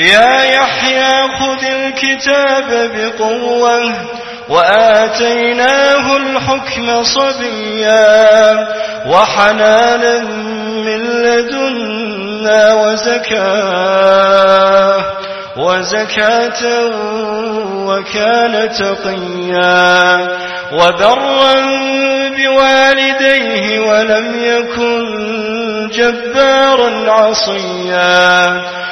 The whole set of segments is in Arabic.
يا يحيى خذ الكتاب بقوة وآتيناه الحكم صبيا وحنانا من لدنا وزكاة وزكاة وكان تقيا وبرا بوالديه ولم يكن جبارا عصيا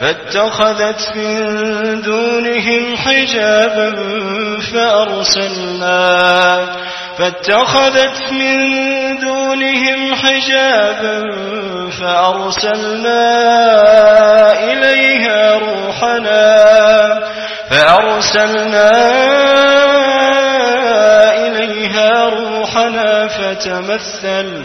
فاتخذت من دونهم حجابا فأرسلنا فاتخذت من دونهم حجابا فأرسلنا إليها روحنا فأرسلنا إليها روحنا فتمثل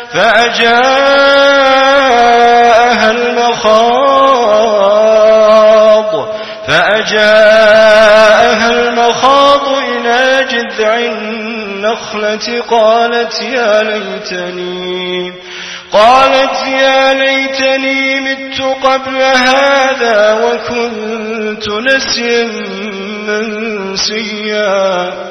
فأجاءها المخاض فأجاءها المخاض إلى جذع النخلة قالت يا ليتني قالت يا ليتني مت قبل هذا وكنت نسيا منسيا.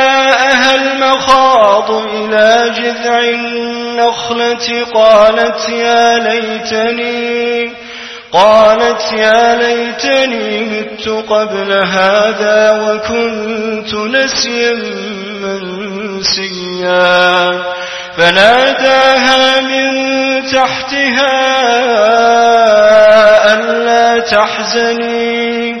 فأجاءها المخاض إلى جذع النخلة قالت يا ليتني قالت يا ليتني مت قبل هذا وكنت نسيا منسيا. فناداها من تحتها ألا تحزني.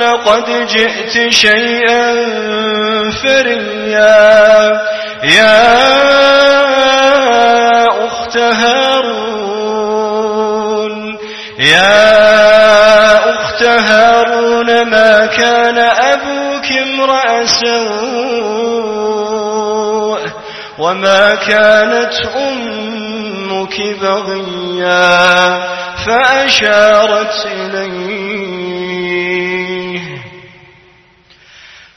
لقد جئت شيئا فريا. يا أخت هارون يا أخت هارون ما كان أبوك امرأ سوء وما كانت أمك بغيا. فأشارت إليه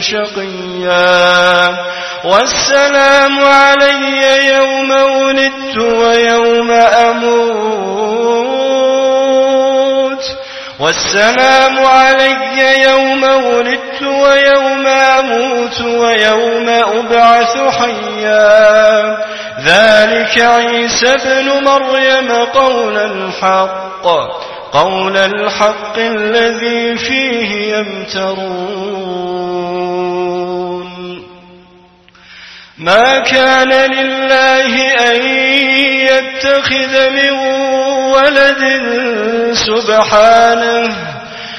شقيا. والسلام علي يوم ولدت ويوم أموت. والسلام علي يوم ولدت ويوم أموت ويوم أبعث حيا. ذلك عيسى ابن مريم قول الحق. قول الحق الذي فيه يمترون. ما كان لله أن يتخذ من ولد سبحانه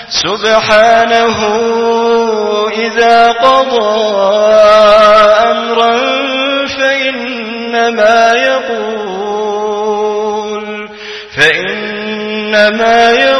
سبحانه إذا قضى أمرا فإنما يقول فإنما يقول